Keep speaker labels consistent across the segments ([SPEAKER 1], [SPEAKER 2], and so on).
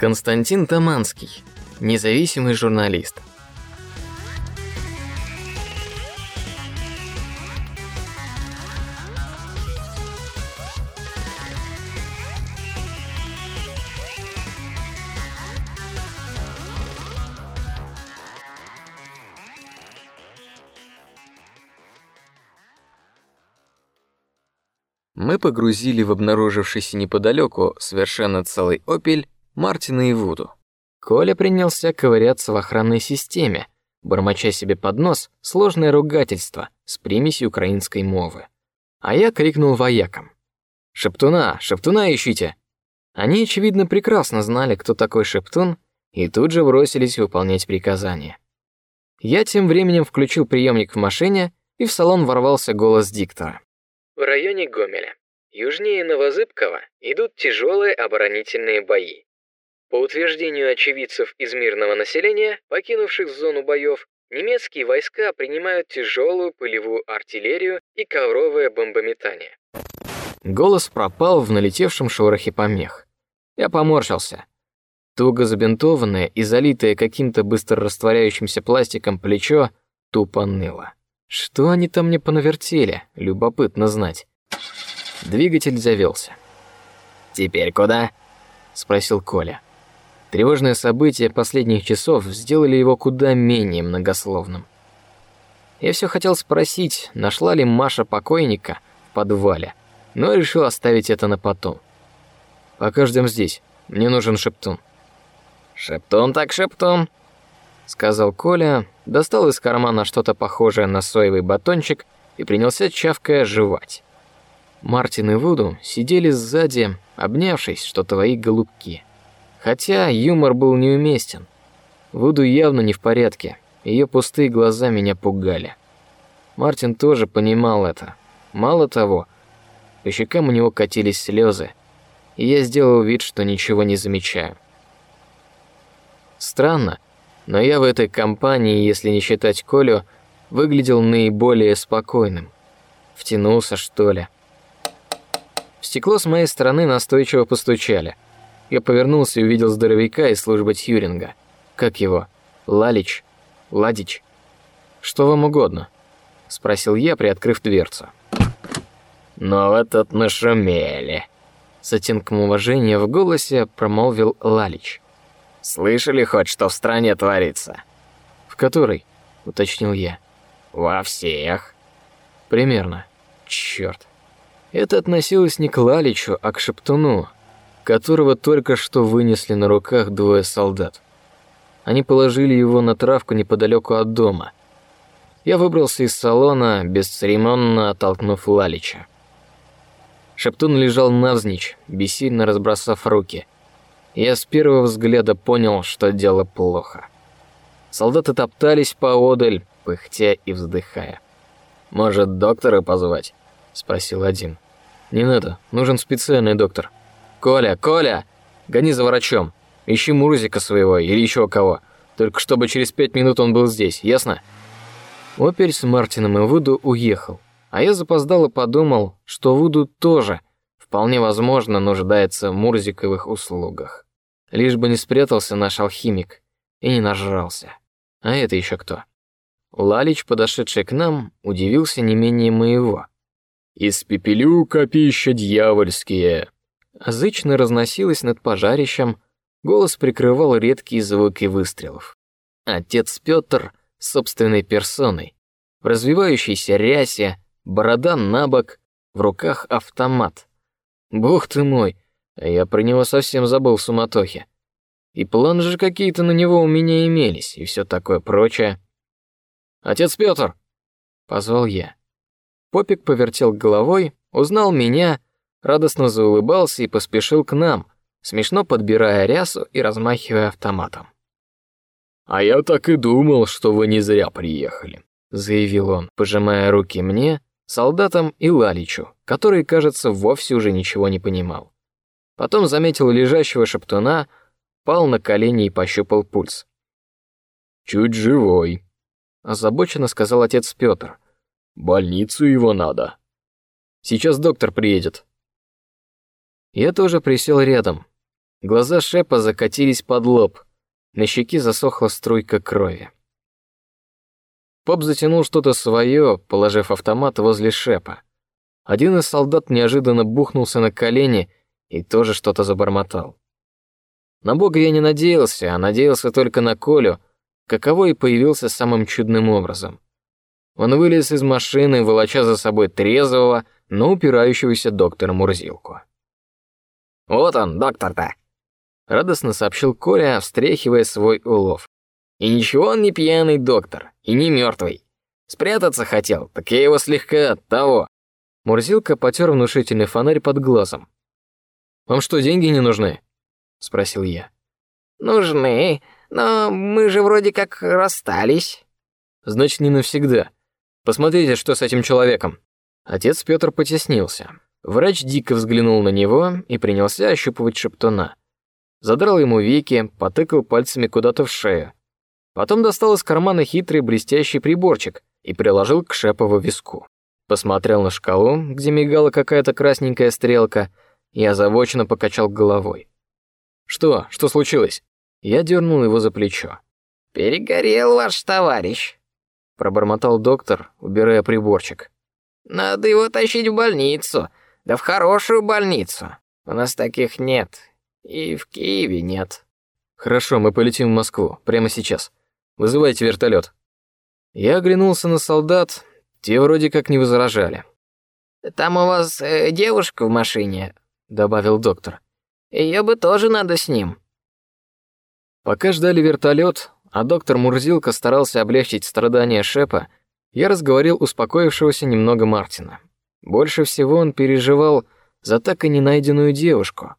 [SPEAKER 1] Константин Таманский, независимый журналист. Мы погрузили в обнаружившийся неподалеку совершенно целый опель Мартина и Вуду. Коля принялся ковыряться в охранной системе, бормоча себе под нос сложное ругательство с примесью украинской мовы. А я крикнул воякам: "Шептуна, шептуна ищите!" Они очевидно прекрасно знали, кто такой Шептун, и тут же бросились выполнять приказания. Я тем временем включил приемник в машине, и в салон ворвался голос диктора. В районе Гомеля, южнее Новозыбкова, идут тяжелые оборонительные бои. По утверждению очевидцев из мирного населения, покинувших зону боев, немецкие войска принимают тяжелую пылевую артиллерию и ковровое бомбометание. Голос пропал в налетевшем шорохе помех. Я поморщился. Туго забинтованное и залитое каким-то быстро растворяющимся пластиком плечо тупо ныло. Что они там мне понавертели? Любопытно знать. Двигатель завелся. Теперь куда? спросил Коля. Тревожные события последних часов сделали его куда менее многословным. Я все хотел спросить, нашла ли Маша покойника в подвале, но решил оставить это на потом. Пока ждем здесь. Мне нужен шептун. Шептун так шептун, сказал Коля, достал из кармана что-то похожее на соевый батончик и принялся чавкая жевать. Мартин и Вуду сидели сзади, обнявшись, что твои голубки. Хотя юмор был неуместен. Вуду явно не в порядке. Ее пустые глаза меня пугали. Мартин тоже понимал это. Мало того, по щекам у него катились слезы, и я сделал вид, что ничего не замечаю. Странно, но я в этой компании, если не считать Колю, выглядел наиболее спокойным. Втянулся что ли? В стекло с моей стороны настойчиво постучали. Я повернулся и увидел здоровяка из службы Тьюринга. Как его? Лалич? Ладич? Что вам угодно? спросил я, приоткрыв дверцу. Но в этот нашумели. С оттенком уважения в голосе промолвил Лалич. Слышали хоть, что в стране творится? В которой? уточнил я. Во всех. Примерно. Черт. Это относилось не к Лаличу, а к Шептуну, которого только что вынесли на руках двое солдат. Они положили его на травку неподалеку от дома. Я выбрался из салона, бесцеремонно оттолкнув Лалича. Шептун лежал навзничь, бессильно разбросав руки. Я с первого взгляда понял, что дело плохо. Солдаты топтались поодаль, пыхтя и вздыхая. Может, доктора позвать? спросил один. Не надо, нужен специальный доктор. Коля, Коля, гони за врачом. Ищи Мурзика своего или еще кого. Только чтобы через пять минут он был здесь, ясно? Опель с Мартином и Вуду уехал, а я запоздало подумал, что Вуду тоже вполне возможно нуждается в Мурзиковых услугах. Лишь бы не спрятался наш алхимик и не нажрался. А это еще кто? Лалич, подошедший к нам, удивился не менее моего. Из пепелюка пища дьявольские, Зычно разносилось над пожарищем, голос прикрывал редкие звуки выстрелов. Отец Петр собственной персоной, в развивающейся рясе, борода набок, в руках автомат. Бог ты мой, а я про него совсем забыл в суматохе. И планы же какие-то на него у меня имелись, и все такое прочее. Отец Петр, позвал я. Попик повертел головой, узнал меня радостно заулыбался и поспешил к нам, смешно подбирая рясу и размахивая автоматом. А я так и думал, что вы не зря приехали, заявил он, пожимая руки мне, солдатам и Лаличу, который, кажется, вовсе уже ничего не понимал. Потом заметил лежащего шептуна, пал на колени и пощупал пульс. Чуть живой, озабоченно сказал отец Петр. Больницу его надо. Сейчас доктор приедет, я тоже присел рядом. Глаза Шепа закатились под лоб. На щеке засохла струйка крови. Поп затянул что-то свое, положив автомат возле Шепа. Один из солдат неожиданно бухнулся на колени и тоже что-то забормотал. На Бога я не надеялся, а надеялся только на Колю, каково и появился самым чудным образом. Он вылез из машины, волоча за собой трезвого, но упирающегося доктора Мурзилку. «Вот он, доктор-то!» — радостно сообщил Коля, встряхивая свой улов. «И ничего он не пьяный доктор, и не мертвый. Спрятаться хотел, так я его слегка от того». Мурзилка потер внушительный фонарь под глазом. «Вам что, деньги не нужны?» — спросил я.
[SPEAKER 2] «Нужны, но мы же вроде как расстались».
[SPEAKER 1] «Значит, не навсегда. Посмотрите, что с этим человеком». Отец Петр потеснился. Врач дико взглянул на него и принялся ощупывать шептуна. Задрал ему веки, потыкал пальцами куда-то в шею. Потом достал из кармана хитрый блестящий приборчик и приложил к Шепову виску. Посмотрел на шкалу, где мигала какая-то красненькая стрелка, и озабоченно покачал головой. «Что? Что случилось?» Я дернул его за плечо.
[SPEAKER 2] «Перегорел ваш товарищ», — пробормотал доктор, убирая приборчик. «Надо его тащить в больницу, да в хорошую больницу. У нас таких нет, и в Киеве нет».
[SPEAKER 1] «Хорошо, мы полетим в Москву, прямо сейчас. Вызывайте вертолет. Я оглянулся на солдат, те вроде как не возражали.
[SPEAKER 2] «Там у вас э, девушка в машине», — добавил доктор. Ее бы тоже надо с ним.
[SPEAKER 1] Пока ждали вертолет, а доктор Мурзилка старался облегчить страдания Шепа, я разговорил успокоившегося немного Мартина. Больше всего он переживал за так и не найденную девушку.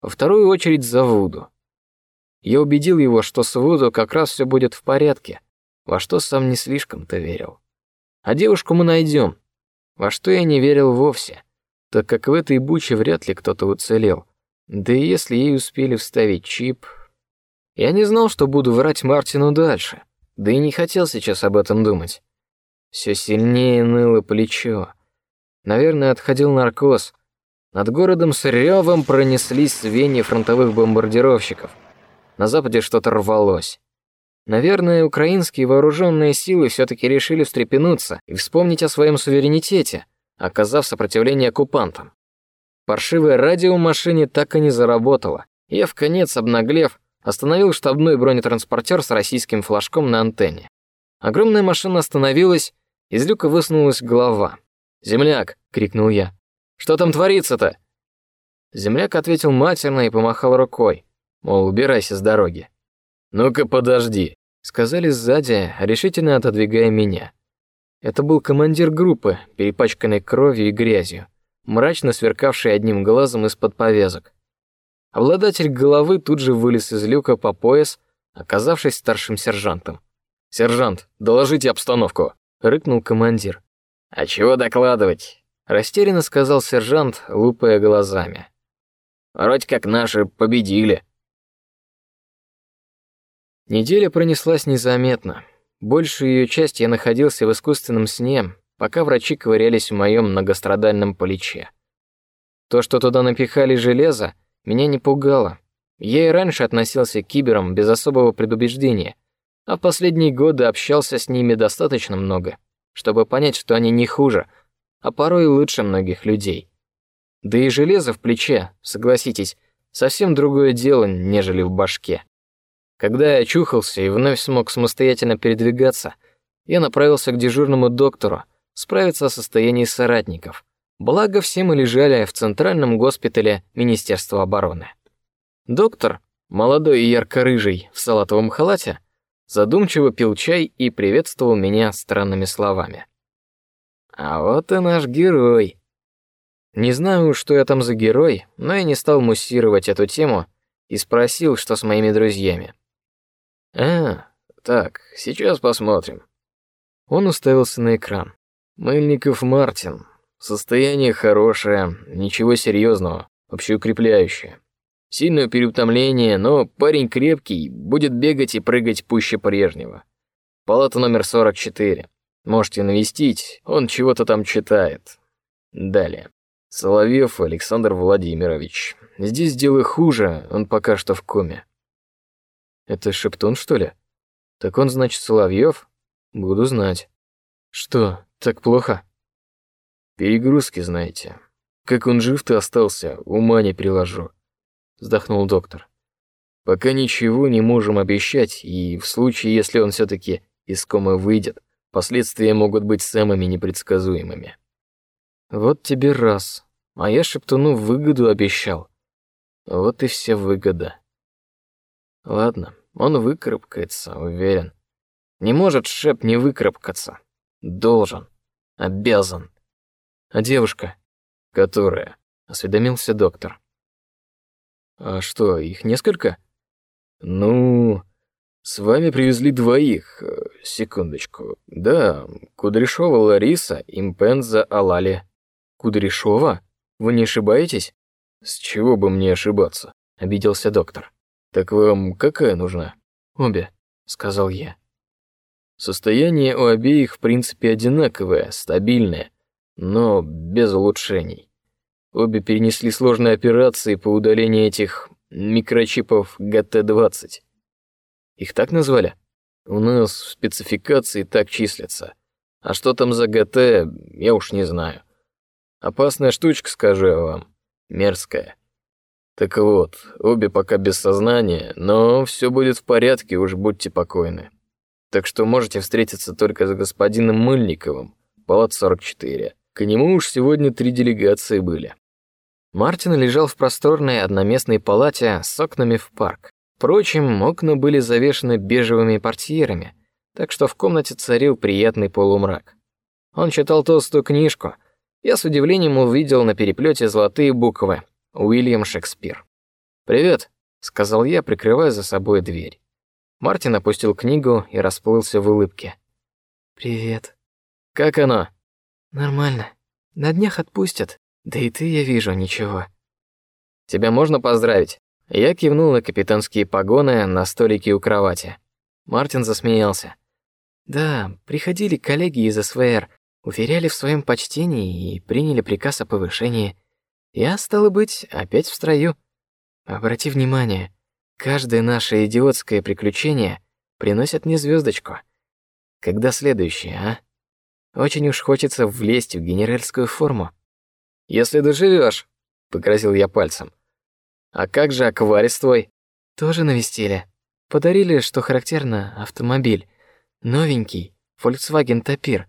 [SPEAKER 1] Во вторую очередь за Вуду. Я убедил его, что с Вуду как раз все будет в порядке, во что сам не слишком-то верил. А девушку мы найдем, во что я не верил вовсе, так как в этой буче вряд ли кто-то уцелел. Да и если ей успели вставить чип... Я не знал, что буду врать Мартину дальше, да и не хотел сейчас об этом думать. Все сильнее ныло плечо. Наверное, отходил наркоз. Над городом с ревом пронеслись звенья фронтовых бомбардировщиков. На западе что-то рвалось. Наверное, украинские вооруженные силы все-таки решили встрепенуться и вспомнить о своем суверенитете, оказав сопротивление оккупантам. Паршивое радио в машине так и не заработало. Я в конец обнаглев остановил штабной бронетранспортер с российским флажком на антенне. Огромная машина остановилась, из люка высунулась голова. «Земляк!» — крикнул я. «Что там творится-то?» Земляк ответил матерно и помахал рукой, мол, убирайся с дороги. «Ну-ка, подожди», — сказали сзади, решительно отодвигая меня. Это был командир группы, перепачканной кровью и грязью мрачно сверкавший одним глазом из-под повязок. Обладатель головы тут же вылез из люка по пояс, оказавшись старшим сержантом. «Сержант, доложите обстановку», — рыкнул командир. «А чего докладывать?» — растерянно сказал сержант, лупая глазами. «Вроде как наши победили». Неделя пронеслась незаметно. Большую ее часть я находился в искусственном сне, пока врачи ковырялись в моем многострадальном плече. То, что туда напихали железо, меня не пугало. Я и раньше относился к киберам без особого предубеждения, а в последние годы общался с ними достаточно много, чтобы понять, что они не хуже, а порой лучше многих людей. Да и железо в плече, согласитесь, совсем другое дело, нежели в башке. Когда я очухался и вновь смог самостоятельно передвигаться, я направился к дежурному доктору, справиться о состоянии соратников. Благо все мы лежали в центральном госпитале Министерства обороны. Доктор, молодой и ярко-рыжий в салатовом халате, задумчиво пил чай и приветствовал меня странными словами. А вот и наш герой. Не знаю, что я там за герой, но я не стал муссировать эту тему и спросил, что с моими друзьями. А, так, сейчас посмотрим. Он уставился на экран. Мыльников Мартин. Состояние хорошее, ничего серьезного, общеукрепляющее. Сильное переутомление, но парень крепкий, будет бегать и прыгать пуще прежнего. Палата номер 44. Можете навестить, он чего-то там читает. Далее. Соловьев Александр Владимирович. Здесь дело хуже, он пока что в коме. Это Шептун, что ли? Так он, значит, Соловьев? Буду знать. Что, так плохо? Перегрузки, знаете. Как он жив-то остался, ума не приложу. Вздохнул доктор. Пока ничего не можем обещать, и в случае, если он все-таки из комы выйдет, последствия могут быть самыми непредсказуемыми. Вот тебе раз. А я Шептуну выгоду обещал. Вот и вся выгода. Ладно, он выкарабкается, уверен. Не может Шеп не выкарабкаться. Должен. Обязан. А девушка? Которая? Осведомился доктор. А что, их несколько? Ну, с вами привезли двоих. Секундочку. Да, Кудряшова Лариса, Импенза Алали. Кудряшова? Вы не ошибаетесь? С чего бы мне ошибаться? Обиделся доктор. Так вам какая нужна? Обе, сказал я. Состояние у обеих в принципе одинаковое, стабильное, но без улучшений. Обе перенесли сложные операции по удалению этих микрочипов ГТ-20. Их так назвали? У нас в спецификации так числятся. А что там за ГТ, я уж не знаю. Опасная штучка, скажу я вам мерзкая. Так вот, обе пока без сознания, но все будет в порядке, уж будьте покойны. Так что можете встретиться только с господином Мыльниковым, палат 44. К нему уж сегодня три делегации были. Мартин лежал в просторной одноместной палате с окнами в парк. Впрочем, окна были завешены бежевыми портьерами, так что в комнате царил приятный полумрак. Он читал толстую книжку, я с удивлением увидел на переплете золотые буквы «Уильям Шекспир». «Привет», — сказал я, прикрывая за собой дверь. Мартин опустил книгу и расплылся в улыбке.
[SPEAKER 3] «Привет».
[SPEAKER 1] «Как оно?»
[SPEAKER 3] «Нормально. На днях отпустят. Да и ты, я вижу, ничего».
[SPEAKER 1] «Тебя можно поздравить?» Я кивнул на капитанские погоны на столике у кровати. Мартин засмеялся.
[SPEAKER 3] «Да, приходили коллеги из СВР, уверяли в своем почтении и приняли приказ о повышении. Я, стало быть, опять в строю. Обрати внимание, каждое наше идиотское приключение приносит мне звездочку. Когда следующее, а? Очень уж хочется влезть в генеральскую форму.
[SPEAKER 1] Если доживешь, погрозил я пальцем. А как же акварис твой?
[SPEAKER 3] Тоже навестили. Подарили, что характерно, автомобиль. Новенький, Volkswagen Tapir.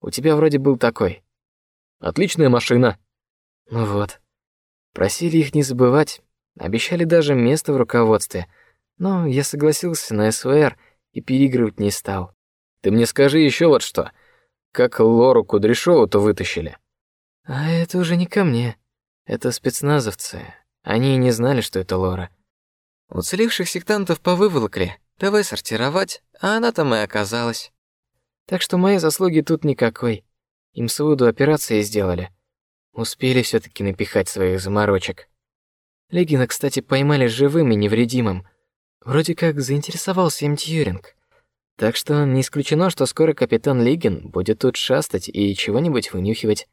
[SPEAKER 3] У тебя вроде был такой.
[SPEAKER 1] Отличная машина.
[SPEAKER 3] Ну вот. Просили их не забывать, обещали даже место в руководстве, но я согласился на СВР и переигрывать не стал.
[SPEAKER 1] Ты мне скажи еще вот что. Как Лору Кудряшову-то вытащили?
[SPEAKER 3] А это уже не ко мне. Это спецназовцы. Они и не знали, что это Лора. Уцелевших сектантов повыволокли. Давай сортировать, а она там и оказалась. Так что моей заслуги тут никакой. Им своду операции сделали. Успели все таки напихать своих заморочек. Легина, кстати, поймали живым и невредимым. Вроде как заинтересовался им Тьюринг. Так что не исключено, что скоро капитан Лигин будет тут шастать и чего-нибудь вынюхивать.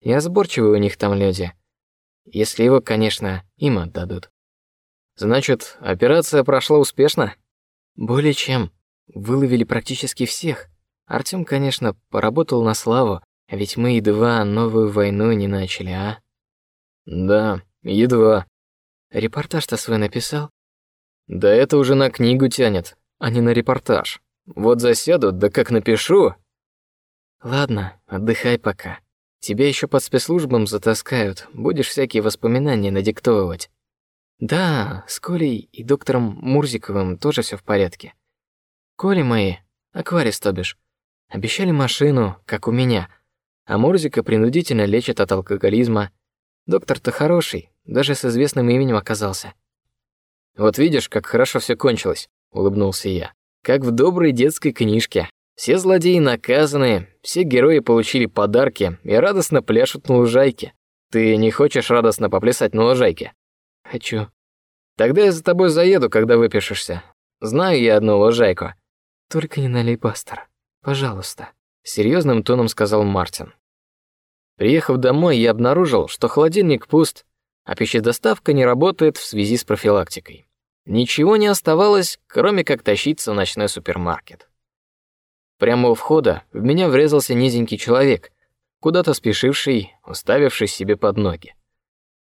[SPEAKER 3] Я сборчивый у них там люди. Если его, конечно, им отдадут.
[SPEAKER 1] Значит, операция прошла успешно?
[SPEAKER 3] Более чем. Выловили практически всех. Артём, конечно, поработал на славу, а ведь мы едва новую войну не начали, а?
[SPEAKER 1] Да, едва.
[SPEAKER 3] Репортаж-то свой написал?
[SPEAKER 1] Да это уже на книгу тянет, а не на репортаж. Вот засяду, да как напишу.
[SPEAKER 3] Ладно, отдыхай пока. Тебя еще под спецслужбам затаскают, будешь всякие воспоминания надиктовывать. Да, с Колей и доктором Мурзиковым тоже все в порядке. Коли мои, акварис то Обещали машину, как у меня, а Мурзика принудительно лечат от алкоголизма. Доктор-то хороший, даже с известным именем оказался.
[SPEAKER 1] Вот видишь, как хорошо все кончилось, улыбнулся я. Как в доброй детской книжке. Все злодеи наказаны, все герои получили подарки и радостно пляшут на лужайке. Ты не хочешь радостно поплясать на лужайке?
[SPEAKER 3] Хочу.
[SPEAKER 1] Тогда я за тобой заеду, когда выпишешься. Знаю я одну лужайку.
[SPEAKER 3] Только не налей, пастор. Пожалуйста,
[SPEAKER 1] серьезным тоном сказал Мартин. Приехав домой, я обнаружил, что холодильник пуст, а пищедоставка не работает в связи с профилактикой. Ничего не оставалось, кроме как тащиться в ночной супермаркет. Прямо у входа в меня врезался низенький человек, куда-то спешивший, уставившись себе под ноги.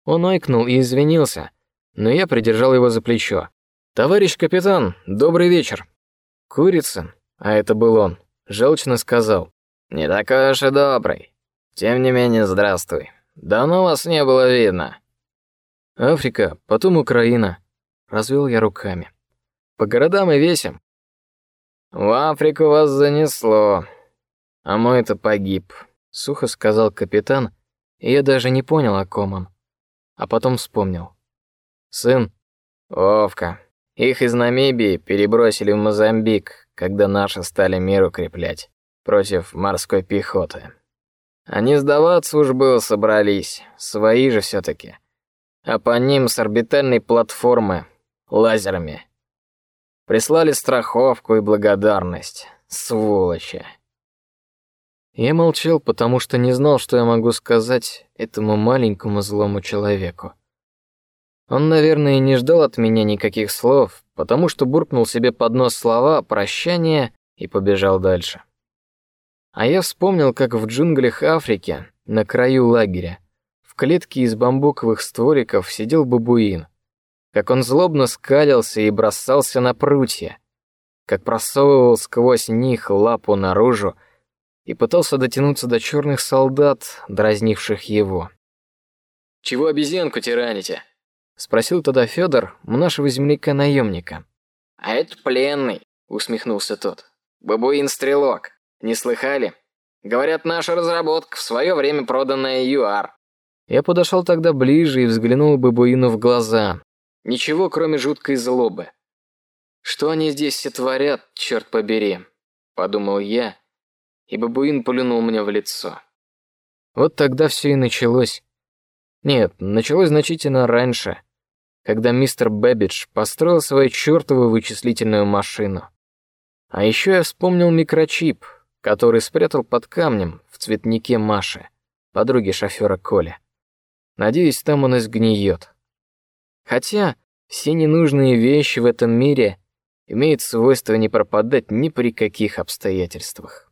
[SPEAKER 1] Он ойкнул и извинился, но я придержал его за плечо. «Товарищ капитан, добрый вечер». Курицын, а это был он, желчно сказал.
[SPEAKER 2] «Не такой уж и добрый. Тем не менее, здравствуй. Давно вас не было видно».
[SPEAKER 1] «Африка, потом Украина», — развел я руками. «По городам и весим».
[SPEAKER 2] «В Африку вас занесло, а мой-то погиб», —
[SPEAKER 1] сухо сказал капитан, и я даже не понял, о ком он. А потом вспомнил. «Сын».
[SPEAKER 2] «Вовка. Их из Намибии перебросили в Мозамбик, когда наши стали мир укреплять против морской пехоты. Они сдаваться уж было собрались, свои же все таки А по ним с орбитальной платформы лазерами. Прислали страховку и благодарность, сволочи.
[SPEAKER 1] Я молчал, потому что не знал, что я могу сказать этому маленькому злому человеку. Он, наверное, не ждал от меня никаких слов, потому что буркнул себе под нос слова прощания и побежал дальше. А я вспомнил, как в джунглях Африки, на краю лагеря, в клетке из бамбуковых створиков сидел бабуин, как он злобно скалился и бросался на прутья, как просовывал сквозь них лапу наружу и пытался дотянуться до черных солдат, дразнивших его. Чего обезьянку тираните? спросил тогда Федор, нашего земляка наемника.
[SPEAKER 2] А это пленный, усмехнулся тот. Бабуин стрелок. Не слыхали? Говорят, наша разработка в свое время проданная ЮАР.
[SPEAKER 1] Я подошел тогда ближе и взглянул бабуину в глаза. Ничего, кроме жуткой злобы. Что они здесь все творят, черт побери, подумал я, и бабуин плюнул мне в лицо. Вот тогда все и началось. Нет, началось значительно раньше, когда мистер Бэббидж построил свою чертову вычислительную машину. А еще я вспомнил микрочип, который спрятал под камнем в цветнике Маши, подруги шофера Коля. Надеюсь, там он и сгниет. Хотя все ненужные вещи в этом мире имеют свойство не пропадать ни при каких обстоятельствах.